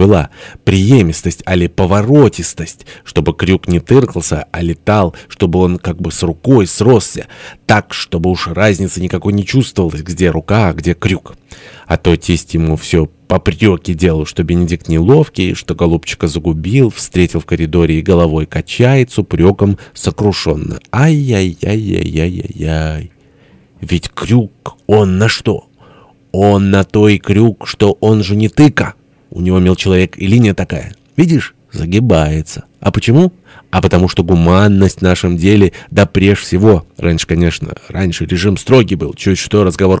была приемистость, али поворотистость, чтобы крюк не тыркался, а летал, чтобы он как бы с рукой сросся, так, чтобы уж разницы никакой не чувствовалось, где рука, а где крюк. А то тесть ему все попреки делал, что Бенедикт неловкий, что голубчика загубил, встретил в коридоре и головой качает с упреком сокрушенно. Ай-яй-яй-яй-яй-яй. Ведь крюк он на что? Он на той крюк, что он же не тыка. У него, мил человек, и линия такая. Видишь, загибается. А почему? А потому что гуманность в нашем деле, да прежде всего. Раньше, конечно, раньше режим строгий был. Чуть что, разговор